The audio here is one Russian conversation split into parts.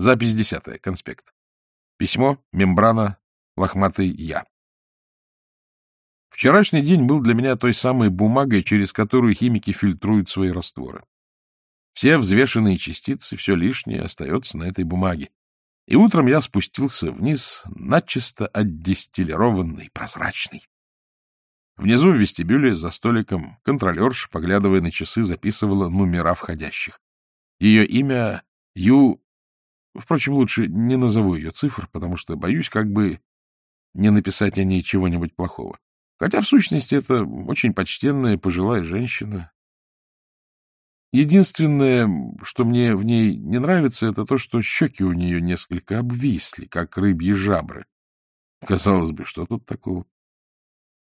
Запись десятая. Конспект. Письмо, мембрана, лохматый я. Вчерашний день был для меня той самой бумагой, через которую химики фильтруют свои растворы. Все взвешенные частицы, все лишнее остается на этой бумаге. И утром я спустился вниз, начисто отдистиллированный, прозрачный. Внизу в вестибюле за столиком контролерша, поглядывая на часы, записывала номера входящих. Ее имя Ю... Впрочем, лучше не назову ее цифр, потому что боюсь как бы не написать о ней чего-нибудь плохого. Хотя, в сущности, это очень почтенная пожилая женщина. Единственное, что мне в ней не нравится, это то, что щеки у нее несколько обвисли, как рыбьи жабры. Казалось бы, что тут такого?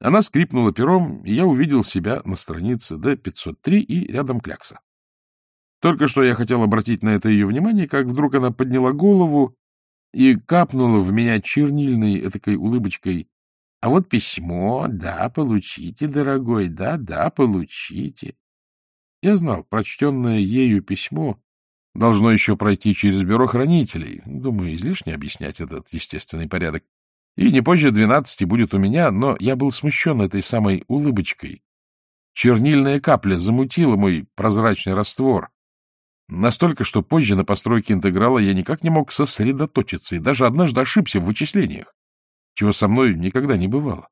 Она скрипнула пером, и я увидел себя на странице Д-503 и рядом клякса. Только что я хотел обратить на это ее внимание, как вдруг она подняла голову и капнула в меня чернильной этакой улыбочкой. — А вот письмо, да, получите, дорогой, да-да, получите. Я знал, прочтенное ею письмо должно еще пройти через бюро хранителей. Думаю, излишне объяснять этот естественный порядок. И не позже двенадцати будет у меня, но я был смущен этой самой улыбочкой. Чернильная капля замутила мой прозрачный раствор. Настолько, что позже на постройке интеграла я никак не мог сосредоточиться и даже однажды ошибся в вычислениях, чего со мной никогда не бывало.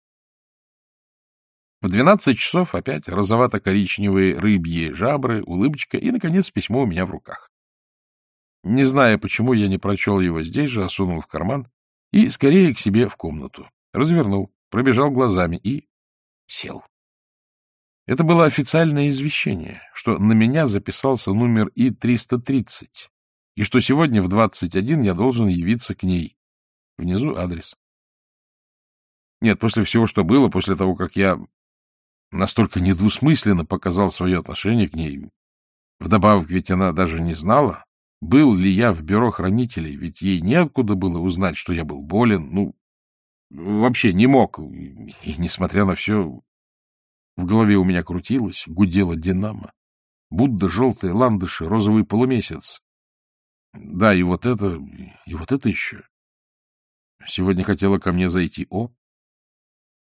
В двенадцать часов опять розовато-коричневые рыбьи жабры, улыбочка и, наконец, письмо у меня в руках. Не зная, почему я не прочел его здесь же, осунул в карман и скорее к себе в комнату. Развернул, пробежал глазами и сел. Это было официальное извещение, что на меня записался номер И-330, и что сегодня в 21 я должен явиться к ней. Внизу адрес. Нет, после всего, что было, после того, как я настолько недвусмысленно показал свое отношение к ней, вдобавок ведь она даже не знала, был ли я в бюро хранителей, ведь ей неоткуда было узнать, что я был болен, ну, вообще не мог. И, несмотря на все, в голове у меня крутилось, гудела динамо. Будда, желтые ландыши, розовый полумесяц. Да, и вот это, и вот это еще. Сегодня хотела ко мне зайти О.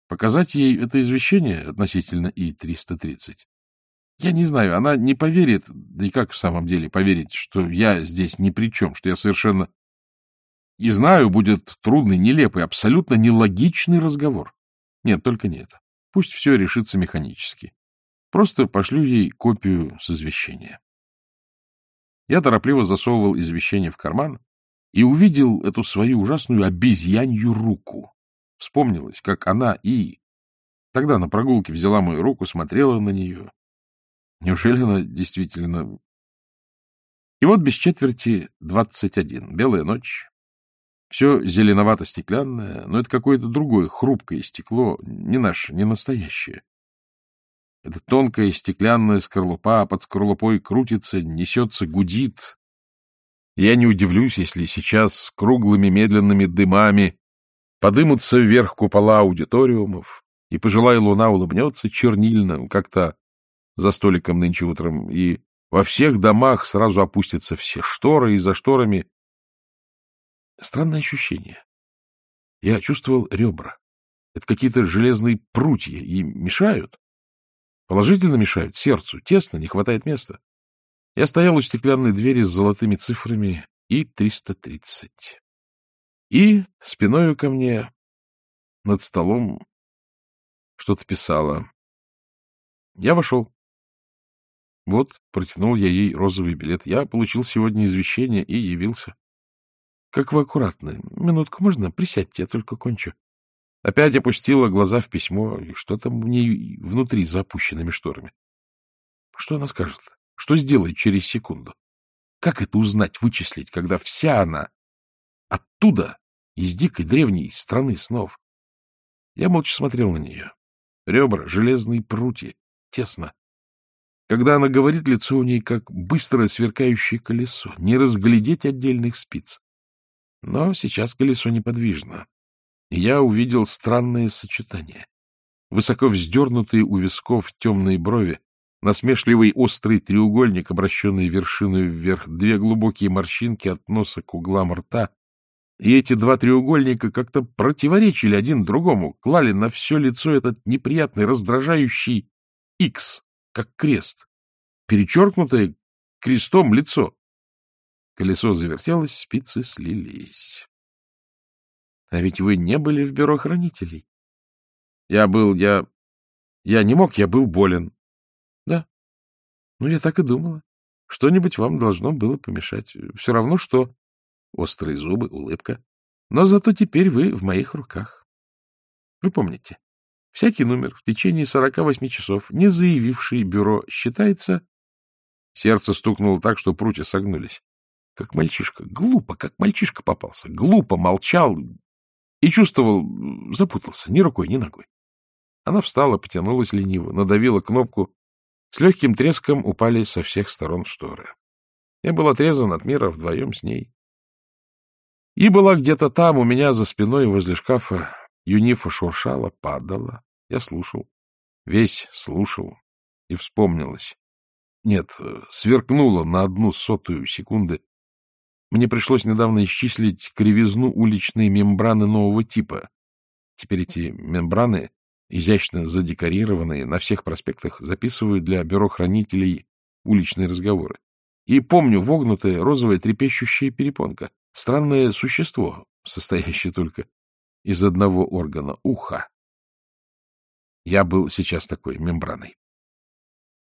Показать ей это извещение относительно И-330. Я не знаю, она не поверит, да и как в самом деле поверить, что я здесь ни при чем, что я совершенно... И знаю, будет трудный, нелепый, абсолютно нелогичный разговор. Нет, только не это. Пусть все решится механически. Просто пошлю ей копию с извещения. Я торопливо засовывал извещение в карман и увидел эту свою ужасную обезьянью руку. Вспомнилось, как она и... Тогда на прогулке взяла мою руку, смотрела на нее, Неужели она действительно... И вот без четверти двадцать один. Белая ночь. Все зеленовато-стеклянное, но это какое-то другое, хрупкое стекло, не наше, не настоящее. Это тонкая стеклянная скорлупа, а под скорлупой крутится, несется, гудит. Я не удивлюсь, если сейчас круглыми медленными дымами подымутся вверх купола аудиториумов, и пожилая луна улыбнется чернильно, как-то за столиком нынче утром, и во всех домах сразу опустятся все шторы, и за шторами... Странное ощущение. Я чувствовал ребра. Это какие-то железные прутья, и мешают. Положительно мешают сердцу. Тесно, не хватает места. Я стоял у стеклянной двери с золотыми цифрами и 330. И спиною ко мне над столом что-то писала. Я вошел. Вот, протянул я ей розовый билет. Я получил сегодня извещение и явился. Как вы аккуратны. Минутку можно? Присядьте, я только кончу. Опять опустила глаза в письмо. И что там в ней внутри за опущенными шторами? Что она скажет? Что сделает через секунду? Как это узнать, вычислить, когда вся она оттуда, из дикой древней страны снов? Я молча смотрел на нее. Ребра, железные прутья, тесно. Когда она говорит, лицо у ней как быстрое сверкающее колесо, не разглядеть отдельных спиц. Но сейчас колесо неподвижно, и я увидел странное сочетание. Высоко вздернутые у висков темные брови, насмешливый острый треугольник, обращенный вершиной вверх, две глубокие морщинки от носа к углам рта, и эти два треугольника как-то противоречили один другому, клали на все лицо этот неприятный, раздражающий X, как крест, перечеркнутое крестом лицо. Колесо завертелось, спицы слились. — А ведь вы не были в бюро хранителей. — Я был, я... Я не мог, я был болен. — Да. Ну, я так и думала. Что-нибудь вам должно было помешать. Все равно что. Острые зубы, улыбка. Но зато теперь вы в моих руках. Вы помните, всякий номер в течение 48 часов, не заявивший бюро, считается... Сердце стукнуло так, что прутья согнулись. Как мальчишка. Глупо, как мальчишка попался. Глупо молчал и чувствовал, запутался ни рукой, ни ногой. Она встала, потянулась лениво, надавила кнопку. С легким треском упали со всех сторон шторы. Я был отрезан от мира вдвоем с ней. И была где-то там, у меня за спиной возле шкафа. Юнифа шуршала, падала. Я слушал. Весь слушал. И вспомнилось. Нет, сверкнуло на одну сотую секунды. Мне пришлось недавно исчислить кривизну уличной мембраны нового типа. Теперь эти мембраны, изящно задекорированные, на всех проспектах записывают для бюро хранителей уличные разговоры. И помню вогнутая розовая трепещущая перепонка. Странное существо, состоящее только из одного органа — уха. Я был сейчас такой мембраной.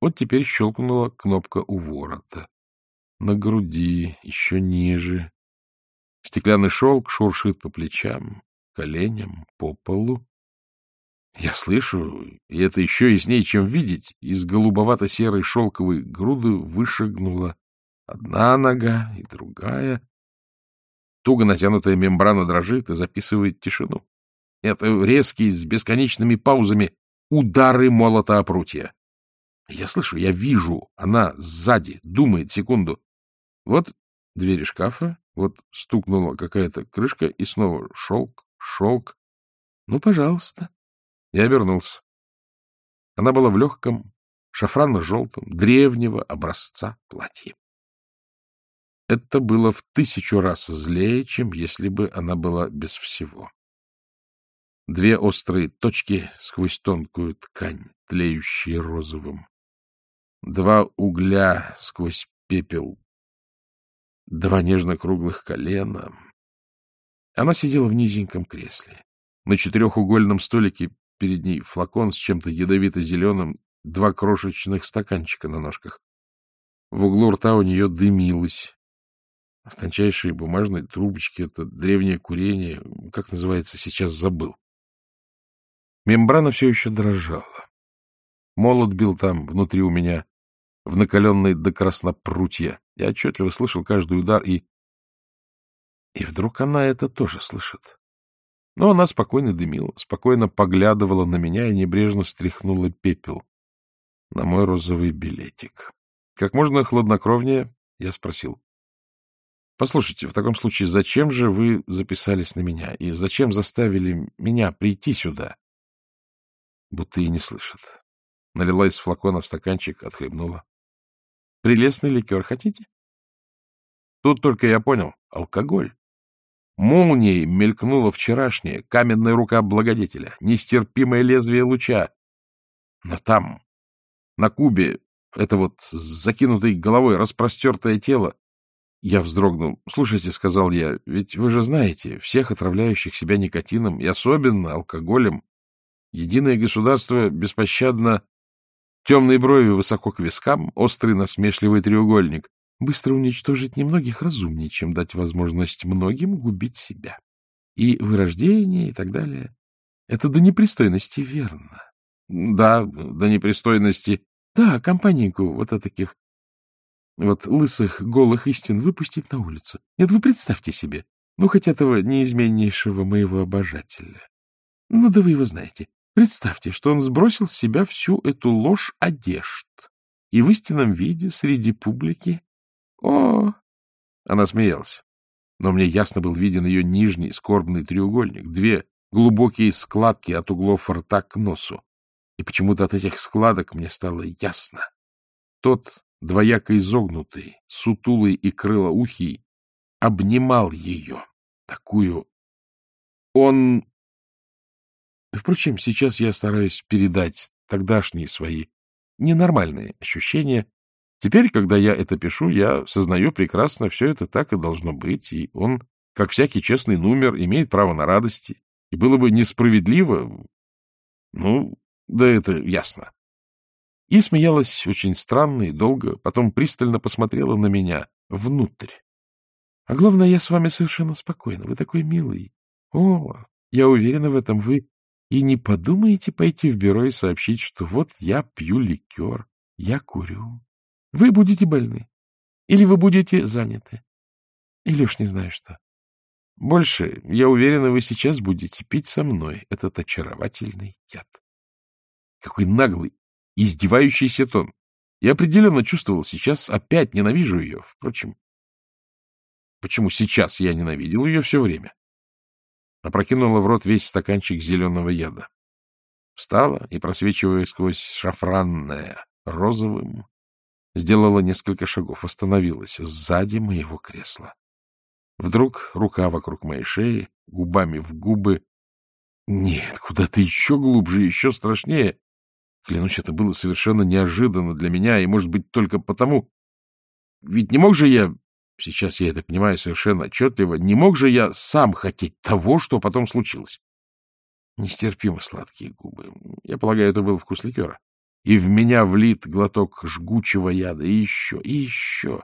Вот теперь щелкнула кнопка у ворота. На груди, еще ниже. Стеклянный шелк шуршит по плечам, коленям, по полу. Я слышу, и это еще яснее, чем видеть, из голубовато-серой шелковой груды вышагнула одна нога и другая. Туго натянутая мембрана дрожит и записывает тишину. Это резкие, с бесконечными паузами, удары молота о прутья. Я слышу, я вижу, она сзади, думает секунду. Вот двери шкафа, вот стукнула какая-то крышка, и снова шелк, шелк. Ну, пожалуйста. Я обернулся. Она была в легком, шафранно-желтом, древнего образца платье. Это было в тысячу раз злее, чем если бы она была без всего. Две острые точки сквозь тонкую ткань, тлеющие розовым. Два угля сквозь пепел. Два нежно-круглых колена. Она сидела в низеньком кресле. На четырехугольном столике перед ней флакон с чем-то ядовито-зеленым, два крошечных стаканчика на ножках. В углу рта у нее дымилось, в тончайшей бумажной трубочке. Это древнее курение. Как называется, сейчас забыл. Мембрана все еще дрожала. Молот бил там, внутри у меня, в накаленной до краснопрутья. Я отчетливо слышал каждый удар, и... И вдруг она это тоже слышит. Но она спокойно дымила, спокойно поглядывала на меня и небрежно стряхнула пепел на мой розовый билетик. Как можно хладнокровнее я спросил. — Послушайте, в таком случае, зачем же вы записались на меня? И зачем заставили меня прийти сюда? Будто и не слышит. Налила из флакона в стаканчик, отхлебнула. — Прелестный ликер хотите? Тут только я понял — алкоголь. Молнией мелькнула вчерашняя каменная рука благодетеля, нестерпимое лезвие луча. Но там, на кубе, это вот с закинутой головой распростертое тело, я вздрогнул. — Слушайте, — сказал я, — ведь вы же знаете, всех отравляющих себя никотином и особенно алкоголем единое государство беспощадно темные брови высоко к вискам, острый насмешливый треугольник. Быстро уничтожить немногих разумнее, чем дать возможность многим губить себя. И вырождение, и так далее. Это до непристойности верно. Да, до непристойности. Да, компанейку вот таких вот лысых, голых истин выпустить на улицу. Нет, вы представьте себе, ну, хоть этого неизменнейшего моего обожателя. Ну, да вы его знаете. Представьте, что он сбросил с себя всю эту ложь одежд и в истинном виде среди публики... О! Она смеялась. Но мне ясно был виден ее нижний скорбный треугольник, две глубокие складки от углов рта к носу. И почему-то от этих складок мне стало ясно, тот, двояко изогнутый, сутулый и крылоухий, обнимал ее, такую... Он... Впрочем, сейчас я стараюсь передать тогдашние свои ненормальные ощущения. Теперь, когда я это пишу, я сознаю прекрасно, все это так и должно быть, и он, как всякий честный номер, имеет право на радости. И было бы несправедливо... Ну, да это ясно. И смеялась очень странно и долго, потом пристально посмотрела на меня внутрь. А главное, я с вами совершенно спокойна. Вы такой милый. О, я уверена в этом, вы и не подумаете пойти в бюро и сообщить, что вот я пью ликер, я курю. Вы будете больны. Или вы будете заняты. Или уж не знаю что. Больше, я уверена, вы сейчас будете пить со мной этот очаровательный яд. Какой наглый, издевающийся тон. Я определенно чувствовал, сейчас опять ненавижу ее. Впрочем, почему сейчас я ненавидел ее все время? Опрокинула в рот весь стаканчик зеленого яда. Встала и, просвечивая сквозь шафранное розовым, сделала несколько шагов, остановилась сзади моего кресла. Вдруг рука вокруг моей шеи, губами в губы. Нет, куда-то еще глубже, еще страшнее. Клянусь, это было совершенно неожиданно для меня, и, может быть, только потому... Ведь не мог же я, сейчас я это понимаю совершенно отчетливо, не мог же я сам хотеть того, что потом случилось. Нестерпимо сладкие губы. Я полагаю, это был вкус ликера. И в меня влит глоток жгучего яда. И еще, и еще.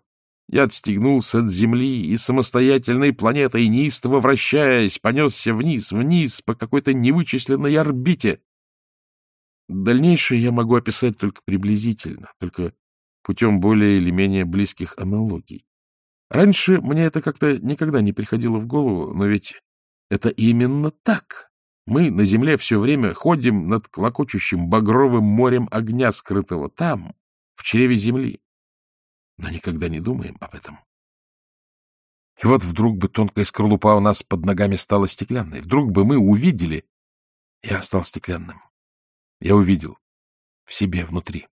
Я отстегнулся от земли и самостоятельной планетой, неистово вращаясь, понесся вниз, вниз по какой-то невычисленной орбите. Дальнейшее я могу описать только приблизительно, только путем более или менее близких аналогий. Раньше мне это как-то никогда не приходило в голову, но ведь это именно так. Мы на Земле все время ходим над клокочущим багровым морем огня, скрытого там, в чреве Земли, но никогда не думаем об этом. И вот вдруг бы тонкая скорлупа у нас под ногами стала стеклянной, вдруг бы мы увидели... Я стал стеклянным. Я увидел в себе внутри.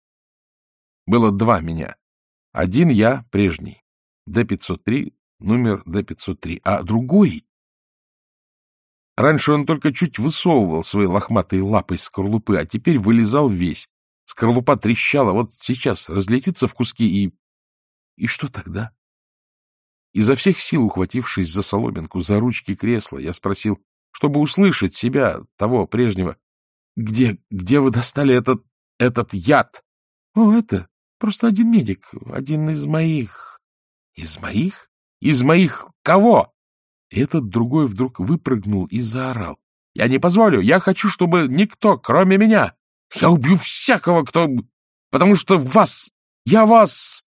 Было два меня. Один я прежний, Д-503, номер Д-503, а другой... Раньше он только чуть высовывал свои лохматые лапы из скорлупы, а теперь вылезал весь. Скорлупа трещала, вот сейчас разлетится в куски и... И что тогда? Изо всех сил ухватившись за соломинку, за ручки кресла, я спросил, чтобы услышать себя, того прежнего, где, где вы достали этот, этот яд? О, это просто один медик, один из моих. Из моих? Из моих кого? Этот другой вдруг выпрыгнул и заорал. Я не позволю, я хочу, чтобы никто, кроме меня. Я убью всякого, кто... Потому что вас... Я вас...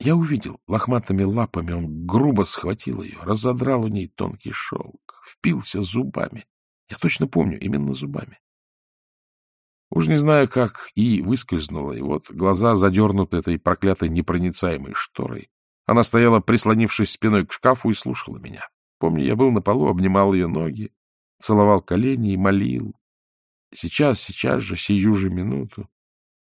Я увидел, лохматыми лапами он грубо схватил ее, разодрал у ней тонкий шелк, впился зубами. Я точно помню, именно зубами. Уж не знаю как, и выскользнула, и вот глаза задернуты этой проклятой непроницаемой шторой. Она стояла, прислонившись спиной к шкафу, и слушала меня. Помню, я был на полу, обнимал ее ноги, целовал колени и молил. Сейчас, сейчас же, сию же минуту.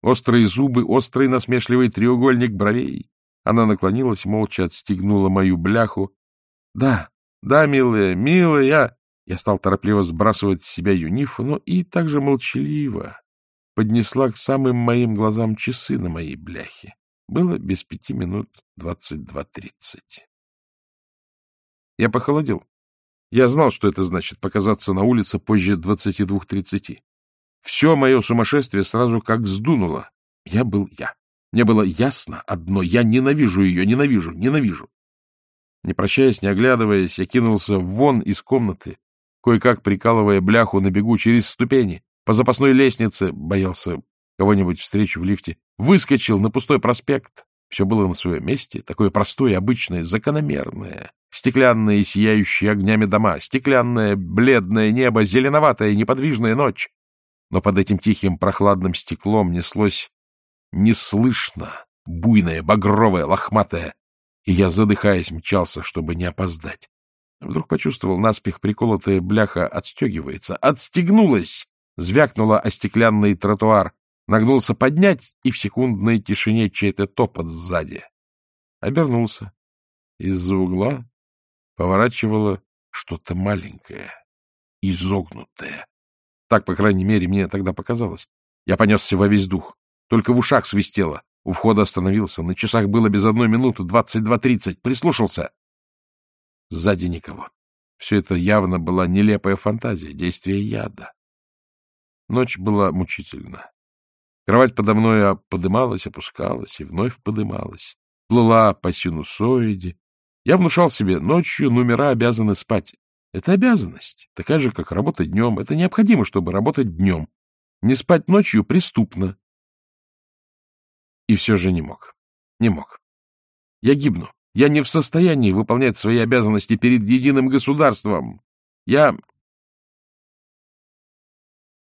Острые зубы, острый насмешливый треугольник бровей. Она наклонилась, молча отстегнула мою бляху. — Да, да, милая, милая! Я стал торопливо сбрасывать с себя юнифу, но и также молчаливо, поднесла к самым моим глазам часы на моей бляхе. Было без пяти минут двадцать два тридцать. Я похолодел. Я знал, что это значит — показаться на улице позже двадцати двух тридцати. Все мое сумасшествие сразу как сдунуло. Я был я. Мне было ясно одно — я ненавижу ее, ненавижу, ненавижу. Не прощаясь, не оглядываясь, я кинулся вон из комнаты, кое-как прикалывая бляху на бегу через ступени, по запасной лестнице, боялся кого-нибудь встречу в лифте, выскочил на пустой проспект. Все было на своем месте, такое простое, обычное, закономерное. Стеклянные, сияющие огнями дома, стеклянное, бледное небо, зеленоватая, неподвижная ночь. Но под этим тихим прохладным стеклом неслось неслышно, буйное, багровое, лохматое, и я, задыхаясь, мчался, чтобы не опоздать. Вдруг почувствовал, наспех приколотая бляха отстегивается. Отстегнулась! Звякнула о стеклянный тротуар. Нагнулся поднять, и в секундной тишине чей-то топот сзади. Обернулся. Из-за угла поворачивало что-то маленькое, изогнутое. Так, по крайней мере, мне тогда показалось. Я понесся во весь дух. Только в ушах свистело. У входа остановился. На часах было без одной минуты, двадцать два тридцать. Прислушался. Сзади никого. Все это явно была нелепая фантазия, действие яда. Ночь была мучительна. Кровать подо мной подымалась, опускалась и вновь подымалась. Плыла по синусоиде. Я внушал себе, ночью номера обязаны спать. Это обязанность, такая же, как работать днем. Это необходимо, чтобы работать днем. Не спать ночью преступно. И все же не мог. Не мог. Я гибну. Я не в состоянии выполнять свои обязанности перед единым государством. Я